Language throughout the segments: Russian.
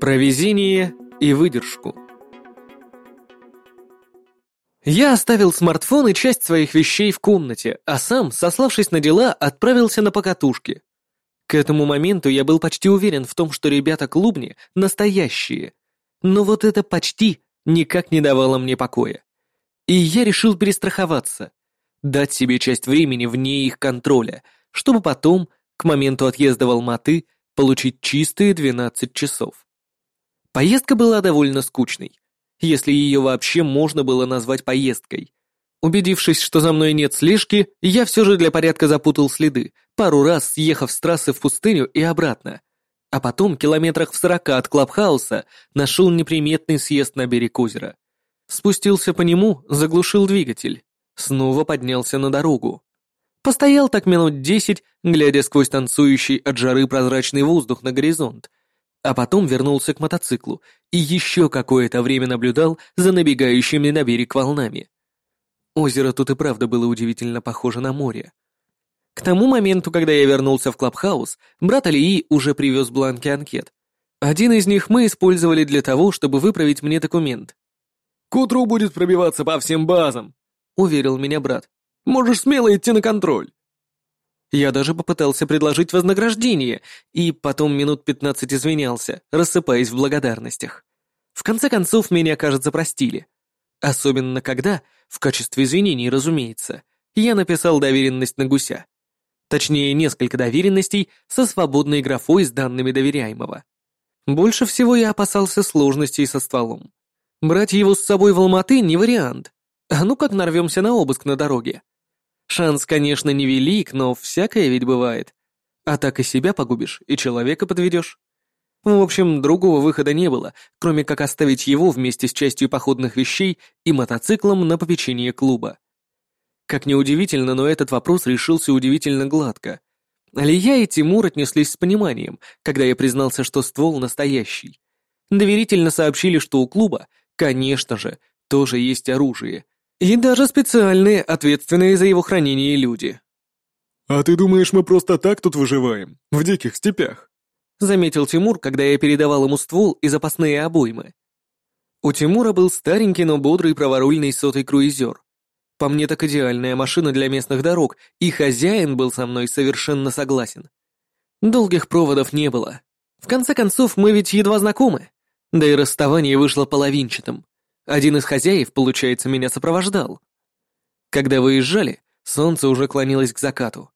Про везение и выдержку. Я оставил смартфон и часть своих вещей в комнате, а сам, сославшись на дела, отправился на покатушки. К этому моменту я был почти уверен в том, что ребята-клубни настоящие. Но вот это «почти» никак не давало мне покоя. И я решил перестраховаться, дать себе часть времени вне их контроля, чтобы потом, к моменту отъезда в Алматы, получить чистые 12 часов. Поездка была довольно скучной, если ее вообще можно было назвать поездкой. Убедившись, что за мной нет слежки, я все же для порядка запутал следы, пару раз съехав с трассы в пустыню и обратно. А потом, километрах в сорока от Клабхауса, нашел неприметный съезд на берег озера. Спустился по нему, заглушил двигатель. Снова поднялся на дорогу. Постоял так минут десять, глядя сквозь танцующий от жары прозрачный воздух на горизонт, а потом вернулся к мотоциклу и еще какое-то время наблюдал за набегающими на берег волнами. Озеро тут и правда было удивительно похоже на море. К тому моменту, когда я вернулся в Клабхаус, брат Алии уже привез бланки анкет. Один из них мы использовали для того, чтобы выправить мне документ. «К утру будет пробиваться по всем базам», — уверил меня брат. «Можешь смело идти на контроль». Я даже попытался предложить вознаграждение, и потом минут пятнадцать извинялся, рассыпаясь в благодарностях. В конце концов, меня, кажется, простили. Особенно когда, в качестве извинений, разумеется, я написал доверенность на гуся. Точнее, несколько доверенностей со свободной графой с данными доверяемого. Больше всего я опасался сложностей со стволом. Брать его с собой в Алматы не вариант. А ну как нарвемся на обыск на дороге. Шанс, конечно, невелик, но всякое ведь бывает. А так и себя погубишь, и человека подведешь. В общем, другого выхода не было, кроме как оставить его вместе с частью походных вещей и мотоциклом на попечение клуба. Как ни удивительно, но этот вопрос решился удивительно гладко. Алия и Тимур отнеслись с пониманием, когда я признался, что ствол настоящий. Доверительно сообщили, что у клуба, конечно же, тоже есть оружие, и даже специальные, ответственные за его хранение люди. «А ты думаешь, мы просто так тут выживаем? В диких степях?» Заметил Тимур, когда я передавал ему ствол и запасные обоймы. У Тимура был старенький, но бодрый праворульный сотый круизер. По мне так идеальная машина для местных дорог, и хозяин был со мной совершенно согласен. Долгих проводов не было. В конце концов, мы ведь едва знакомы. Да и расставание вышло половинчатым. Один из хозяев, получается, меня сопровождал. Когда выезжали, солнце уже клонилось к закату.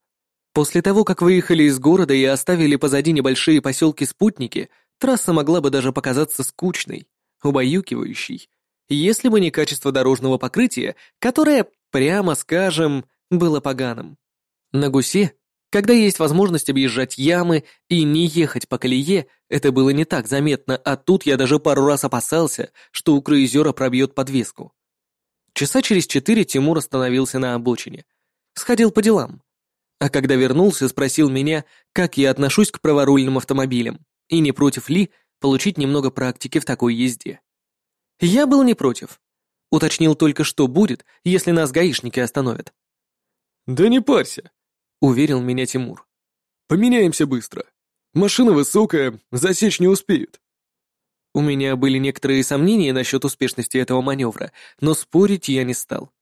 После того, как выехали из города и оставили позади небольшие поселки-спутники, трасса могла бы даже показаться скучной, убаюкивающей, если бы не качество дорожного покрытия, которое, прямо скажем, было поганым. На гусе когда есть возможность объезжать ямы и не ехать по колее, это было не так заметно, а тут я даже пару раз опасался, что у круизера пробьет подвеску. Часа через четыре Тимур остановился на обочине. Сходил по делам. А когда вернулся, спросил меня, как я отношусь к праворульным автомобилям, и не против ли получить немного практики в такой езде. Я был не против. Уточнил только, что будет, если нас гаишники остановят. «Да не парься», уверил меня Тимур. «Поменяемся быстро. Машина высокая, засечь не успеют». У меня были некоторые сомнения насчет успешности этого маневра, но спорить я не стал.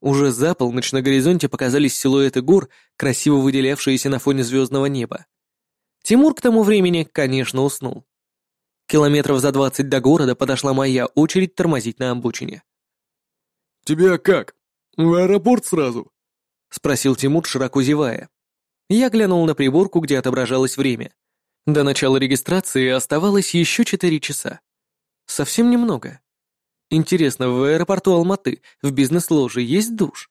Уже за полночь на горизонте показались силуэты гор, красиво выделявшиеся на фоне звездного неба. Тимур к тому времени, конечно, уснул. Километров за двадцать до города подошла моя очередь тормозить на обочине. «Тебя как? В аэропорт сразу?» — спросил Тимур, широко зевая. Я глянул на приборку, где отображалось время. До начала регистрации оставалось еще четыре часа. Совсем немного. Интересно, в аэропорту Алматы в бизнес-ложе есть душ?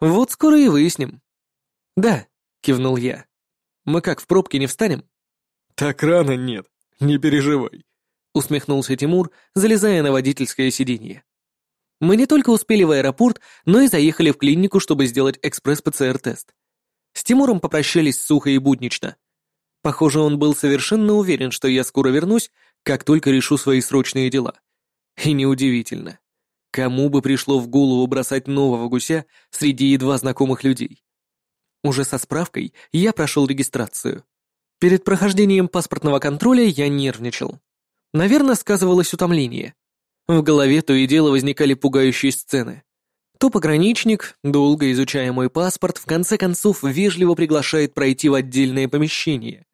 Вот скоро и выясним. Да, кивнул я. Мы как, в пробке не встанем? Так рано нет, не переживай. Усмехнулся Тимур, залезая на водительское сиденье. Мы не только успели в аэропорт, но и заехали в клинику, чтобы сделать экспресс-ПЦР-тест. С Тимуром попрощались сухо и буднично. Похоже, он был совершенно уверен, что я скоро вернусь, как только решу свои срочные дела. И неудивительно. Кому бы пришло в голову бросать нового гуся среди едва знакомых людей? Уже со справкой я прошел регистрацию. Перед прохождением паспортного контроля я нервничал. Наверное, сказывалось утомление. В голове то и дело возникали пугающие сцены. То пограничник, долго изучая мой паспорт, в конце концов вежливо приглашает пройти в отдельное помещение.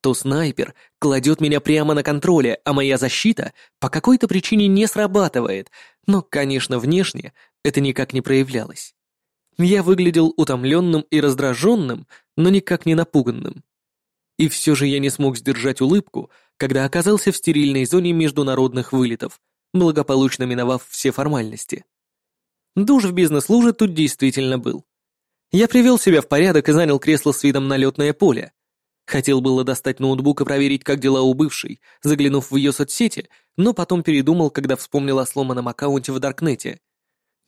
То снайпер кладет меня прямо на контроле, а моя защита по какой-то причине не срабатывает, но, конечно, внешне это никак не проявлялось. Я выглядел утомленным и раздраженным, но никак не напуганным. И все же я не смог сдержать улыбку, когда оказался в стерильной зоне международных вылетов, благополучно миновав все формальности. Душ в бизнес-луже тут действительно был. Я привел себя в порядок и занял кресло с видом на летное поле. Хотел было достать ноутбук и проверить, как дела у бывшей, заглянув в ее соцсети, но потом передумал, когда вспомнил о сломанном аккаунте в Даркнете.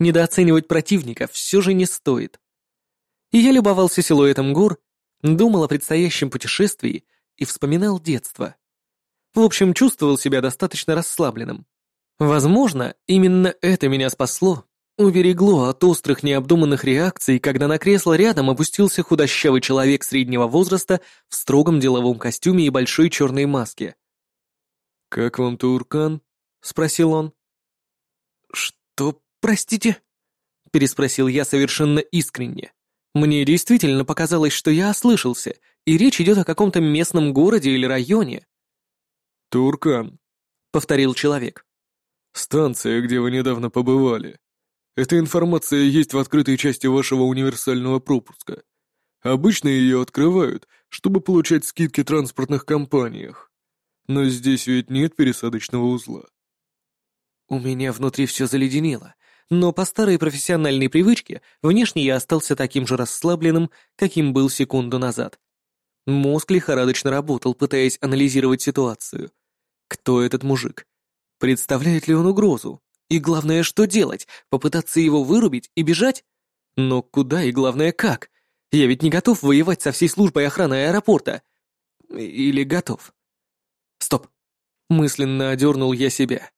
Недооценивать противника все же не стоит. И я любовался силуэтом гор, думал о предстоящем путешествии и вспоминал детство. В общем, чувствовал себя достаточно расслабленным. Возможно, именно это меня спасло Уберегло от острых необдуманных реакций, когда на кресло рядом опустился худощавый человек среднего возраста в строгом деловом костюме и большой черной маске. «Как вам Туркан?» — спросил он. «Что, простите?» — переспросил я совершенно искренне. Мне действительно показалось, что я ослышался, и речь идет о каком-то местном городе или районе. «Туркан», — повторил человек. «Станция, где вы недавно побывали. Эта информация есть в открытой части вашего универсального пропуска. Обычно ее открывают, чтобы получать скидки в транспортных компаниях. Но здесь ведь нет пересадочного узла. У меня внутри все заледенело, но по старой профессиональной привычке внешне я остался таким же расслабленным, каким был секунду назад. Мозг лихорадочно работал, пытаясь анализировать ситуацию. Кто этот мужик? Представляет ли он угрозу? И главное, что делать? Попытаться его вырубить и бежать? Но куда и главное, как? Я ведь не готов воевать со всей службой охраны аэропорта. Или готов? Стоп. Мысленно одернул я себя.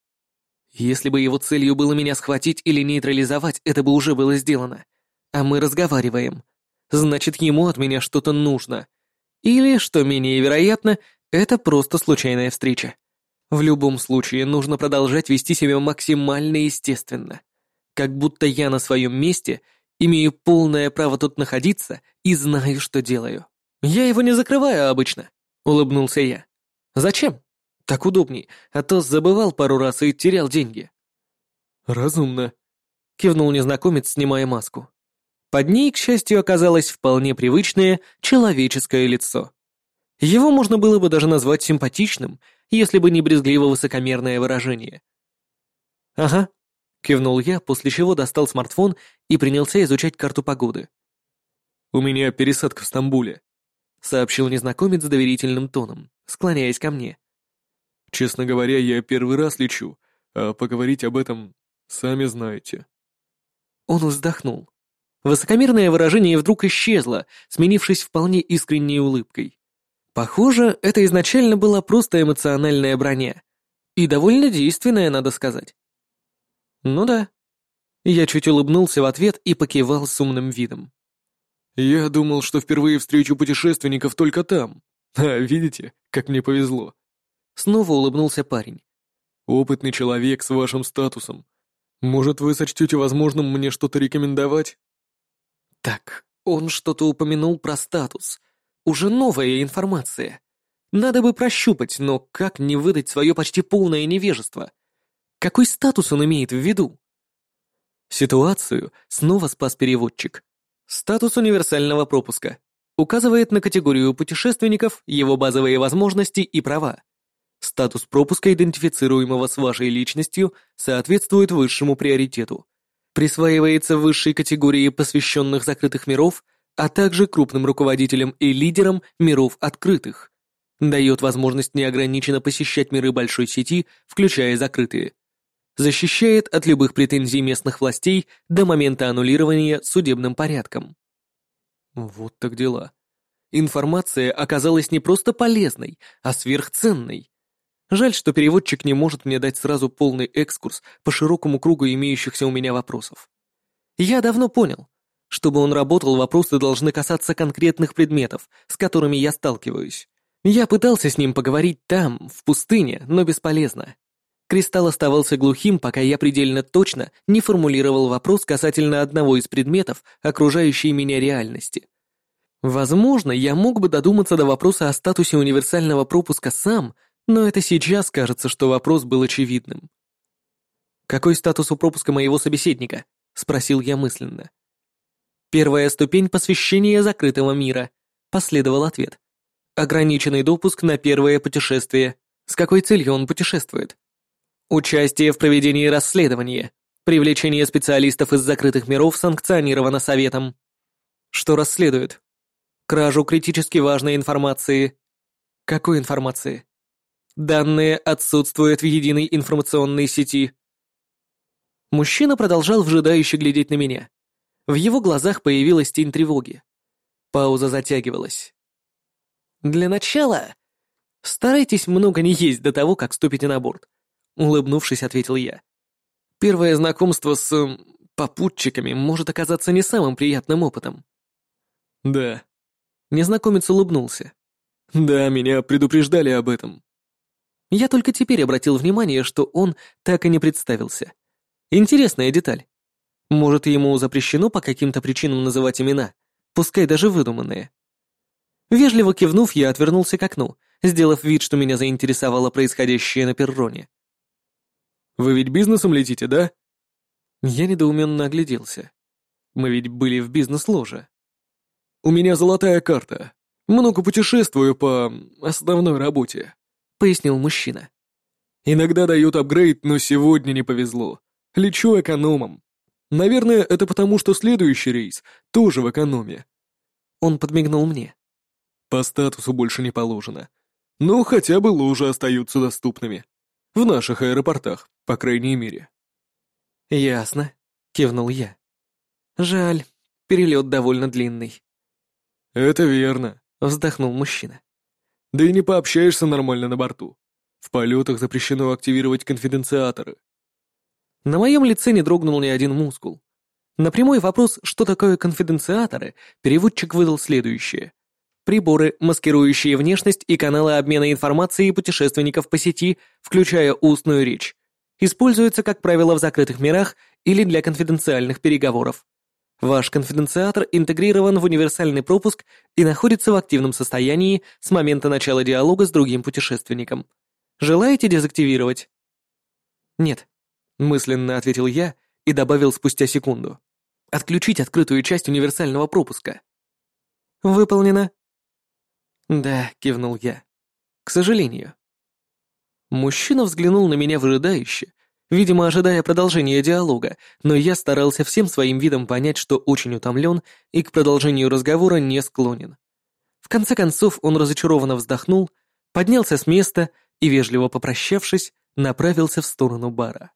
Если бы его целью было меня схватить или нейтрализовать, это бы уже было сделано. А мы разговариваем. Значит, ему от меня что-то нужно. Или, что менее вероятно, это просто случайная встреча. В любом случае, нужно продолжать вести себя максимально естественно. Как будто я на своем месте, имею полное право тут находиться и знаю, что делаю. Я его не закрываю обычно, улыбнулся я. Зачем? Так удобней, а то забывал пару раз и терял деньги. Разумно, кивнул незнакомец, снимая маску. Под ней, к счастью, оказалось вполне привычное человеческое лицо. Его можно было бы даже назвать симпатичным если бы не брезгливо-высокомерное выражение. «Ага», — кивнул я, после чего достал смартфон и принялся изучать карту погоды. «У меня пересадка в Стамбуле», — сообщил незнакомец доверительным тоном, склоняясь ко мне. «Честно говоря, я первый раз лечу, а поговорить об этом сами знаете». Он вздохнул. Высокомерное выражение вдруг исчезло, сменившись вполне искренней улыбкой. Похоже, это изначально была просто эмоциональная броня. И довольно действенная, надо сказать. Ну да. Я чуть улыбнулся в ответ и покивал с умным видом. Я думал, что впервые встречу путешественников только там. А видите, как мне повезло. Снова улыбнулся парень. Опытный человек с вашим статусом. Может, вы сочтете возможным мне что-то рекомендовать? Так, он что-то упомянул про статус. Уже новая информация. Надо бы прощупать, но как не выдать свое почти полное невежество? Какой статус он имеет в виду? Ситуацию снова спас переводчик. Статус универсального пропуска. Указывает на категорию путешественников, его базовые возможности и права. Статус пропуска, идентифицируемого с вашей личностью, соответствует высшему приоритету. Присваивается высшей категории посвященных закрытых миров а также крупным руководителям и лидерам миров открытых. Дает возможность неограниченно посещать миры большой сети, включая закрытые. Защищает от любых претензий местных властей до момента аннулирования судебным порядком. Вот так дела. Информация оказалась не просто полезной, а сверхценной. Жаль, что переводчик не может мне дать сразу полный экскурс по широкому кругу имеющихся у меня вопросов. Я давно понял, чтобы он работал, вопросы должны касаться конкретных предметов, с которыми я сталкиваюсь. Я пытался с ним поговорить там, в пустыне, но бесполезно. Кристалл оставался глухим, пока я предельно точно не формулировал вопрос касательно одного из предметов окружающей меня реальности. Возможно, я мог бы додуматься до вопроса о статусе универсального пропуска сам, но это сейчас кажется, что вопрос был очевидным. «Какой статус у пропуска моего собеседника?» — спросил я мысленно. «Первая ступень посвящения закрытого мира», — последовал ответ. «Ограниченный допуск на первое путешествие. С какой целью он путешествует?» «Участие в проведении расследования. Привлечение специалистов из закрытых миров санкционировано Советом». «Что расследует?» «Кражу критически важной информации». «Какой информации?» «Данные отсутствуют в единой информационной сети». Мужчина продолжал вжидающе глядеть на меня. В его глазах появилась тень тревоги. Пауза затягивалась. «Для начала старайтесь много не есть до того, как ступите на борт», — улыбнувшись, ответил я. «Первое знакомство с... Э, попутчиками может оказаться не самым приятным опытом». «Да». Незнакомец улыбнулся. «Да, меня предупреждали об этом». Я только теперь обратил внимание, что он так и не представился. Интересная деталь. Может, ему запрещено по каким-то причинам называть имена, пускай даже выдуманные. Вежливо кивнув, я отвернулся к окну, сделав вид, что меня заинтересовало происходящее на перроне. «Вы ведь бизнесом летите, да?» Я недоуменно огляделся. Мы ведь были в бизнес-ложе. «У меня золотая карта. Много путешествую по основной работе», — пояснил мужчина. «Иногда дают апгрейд, но сегодня не повезло. Лечу экономом. Наверное, это потому, что следующий рейс тоже в экономе. Он подмигнул мне. По статусу больше не положено. Но хотя бы ложи остаются доступными. В наших аэропортах, по крайней мере. Ясно, кивнул я. Жаль, перелет довольно длинный. Это верно, вздохнул мужчина. Да и не пообщаешься нормально на борту. В полетах запрещено активировать конфиденциаторы. На моем лице не дрогнул ни один мускул. На прямой вопрос, что такое конфиденциаторы, переводчик выдал следующее. Приборы, маскирующие внешность и каналы обмена информацией путешественников по сети, включая устную речь, используются, как правило, в закрытых мирах или для конфиденциальных переговоров. Ваш конфиденциатор интегрирован в универсальный пропуск и находится в активном состоянии с момента начала диалога с другим путешественником. Желаете дезактивировать? Нет, мысленно ответил я и добавил спустя секунду. Отключить открытую часть универсального пропуска. Выполнено. Да, кивнул я. К сожалению. Мужчина взглянул на меня выжидающе, видимо, ожидая продолжения диалога, но я старался всем своим видом понять, что очень утомлен и к продолжению разговора не склонен. В конце концов он разочарованно вздохнул, поднялся с места и, вежливо попрощавшись, направился в сторону бара.